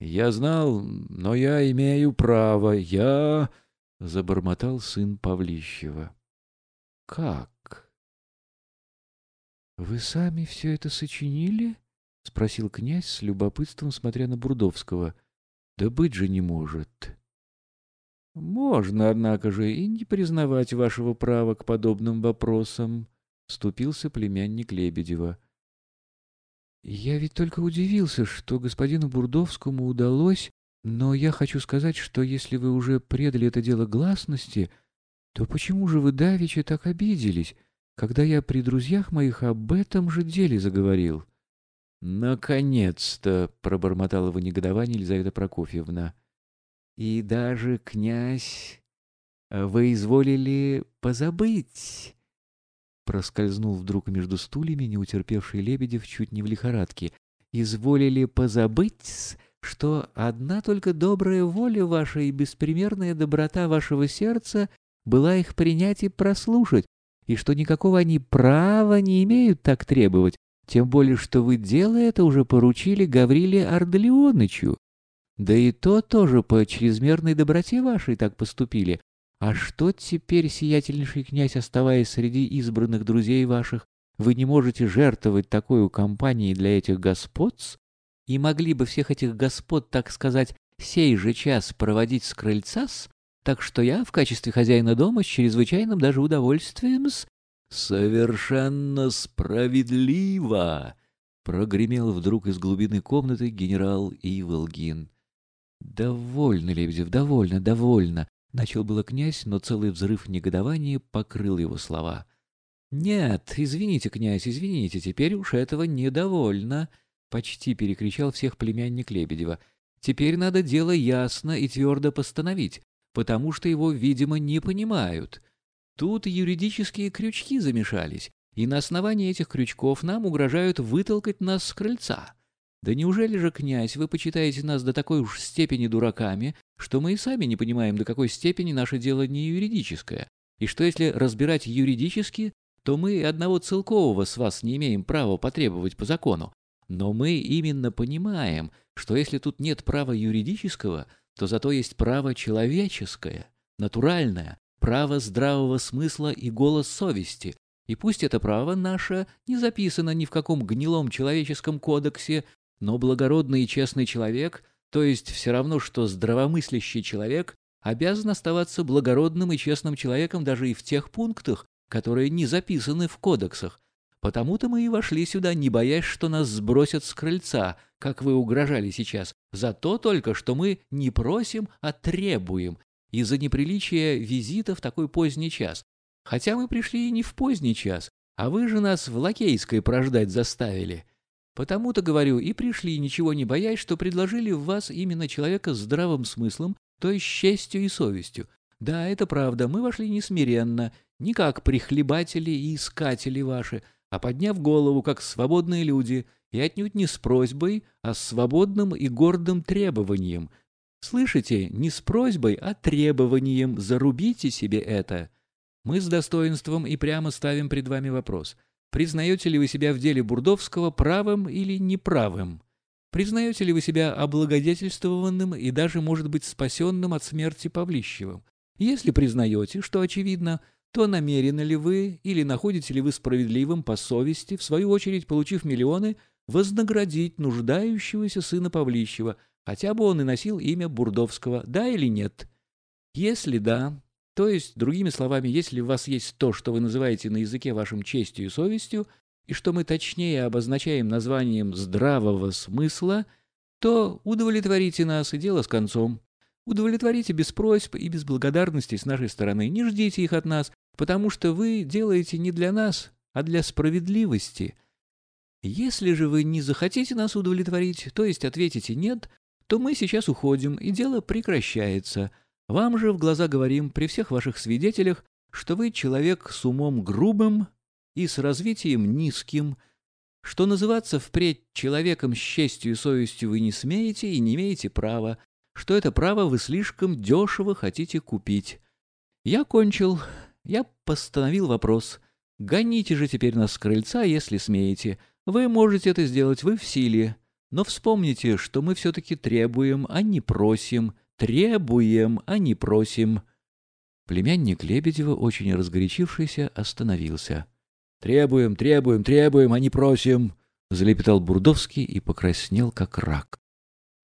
Я знал, но я имею право, я... — забормотал сын Павлищева. — Как? — Вы сами все это сочинили? — спросил князь с любопытством, смотря на Бурдовского. — Да быть же не может. — Можно, однако же, и не признавать вашего права к подобным вопросам, — вступился племянник Лебедева. — я ведь только удивился, что господину Бурдовскому удалось, но я хочу сказать, что если вы уже предали это дело гласности, то почему же вы давеча так обиделись, когда я при друзьях моих об этом же деле заговорил? «Наконец-то!» — пробормотала в негодовании Елизавета Прокофьевна. «И даже, князь, вы изволили позабыть Проскользнул вдруг между стульями неутерпевший Лебедев чуть не в лихорадке. «Изволили позабыть, что одна только добрая воля ваша и беспримерная доброта вашего сердца была их принять и прослушать, и что никакого они права не имеют так требовать, тем более, что вы дело это уже поручили Гавриле Арделеонычу. Да и то тоже по чрезмерной доброте вашей так поступили, а что теперь, сиятельнейший князь, оставаясь среди избранных друзей ваших, вы не можете жертвовать такой компанией для этих господ? И могли бы всех этих господ, так сказать, сей же час проводить с крыльца -с? Так что я в качестве хозяина дома с чрезвычайным даже удовольствием с... «Совершенно справедливо!» — прогремел вдруг из глубины комнаты генерал Иволгин. «Довольно, Лебедев, довольно, довольно!» Начал было князь, но целый взрыв негодования покрыл его слова. «Нет, извините, князь, извините, теперь уж этого недовольно!» Почти перекричал всех племянник Лебедева. «Теперь надо дело ясно и твердо постановить, потому что его, видимо, не понимают. Тут юридические крючки замешались, и на основании этих крючков нам угрожают вытолкать нас с крыльца. Да неужели же, князь, вы почитаете нас до такой уж степени дураками, что мы и сами не понимаем, до какой степени наше дело не юридическое, и что если разбирать юридически, то мы одного целкового с вас не имеем права потребовать по закону. Но мы именно понимаем, что если тут нет права юридического, то зато есть право человеческое, натуральное, право здравого смысла и голос совести. И пусть это право наше не записано ни в каком гнилом человеческом кодексе, но благородный и честный человек, то есть все равно, что здравомыслящий человек, обязан оставаться благородным и честным человеком даже и в тех пунктах, которые не записаны в кодексах. Потому-то мы и вошли сюда, не боясь, что нас сбросят с крыльца, как вы угрожали сейчас, за то только, что мы не просим, а требуем, из-за неприличия визита в такой поздний час. Хотя мы пришли и не в поздний час, а вы же нас в Лакейской прождать заставили. Потому-то, говорю, и пришли, ничего не боясь, что предложили в вас именно человека с здравым смыслом, то есть честью и совестью. Да, это правда, мы вошли не смиренно, не как прихлебатели и искатели ваши, а подняв голову, как свободные люди, и отнюдь не с просьбой, а с свободным и гордым требованием. Слышите, не с просьбой, а требованием, зарубите себе это. Мы с достоинством и прямо ставим пред вами вопрос — Признаете ли вы себя в деле Бурдовского правым или неправым? Признаете ли вы себя облагодетельствованным и даже, может быть, спасенным от смерти Павлищевым? Если признаете, что очевидно, то намерены ли вы или находите ли вы справедливым по совести, в свою очередь, получив миллионы, вознаградить нуждающегося сына Павлищева, хотя бы он и носил имя Бурдовского, да или нет? Если да, то есть, другими словами, если у вас есть то, что вы называете на языке вашим честью и совестью, и что мы точнее обозначаем названием здравого смысла, то удовлетворите нас, и дело с концом. Удовлетворите без просьб и без благодарности с нашей стороны. Не ждите их от нас, потому что вы делаете не для нас, а для справедливости. Если же вы не захотите нас удовлетворить, то есть ответите «нет», то мы сейчас уходим, и дело прекращается. Вам же в глаза говорим при всех ваших свидетелях, что вы человек с умом грубым и с развитием низким, что называться впредь человеком с честью и совестью вы не смеете и не имеете права, что это право вы слишком дешево хотите купить. Я кончил, я постановил вопрос. Гоните же теперь нас с крыльца, если смеете. Вы можете это сделать, вы в силе. Но вспомните, что мы все-таки требуем, а не просим. Требуем, а не просим. Племянник Лебедева, очень разгорячившийся, остановился. «Требуем, требуем, требуем, а не просим!» — залепетал Бурдовский и покраснел, как рак.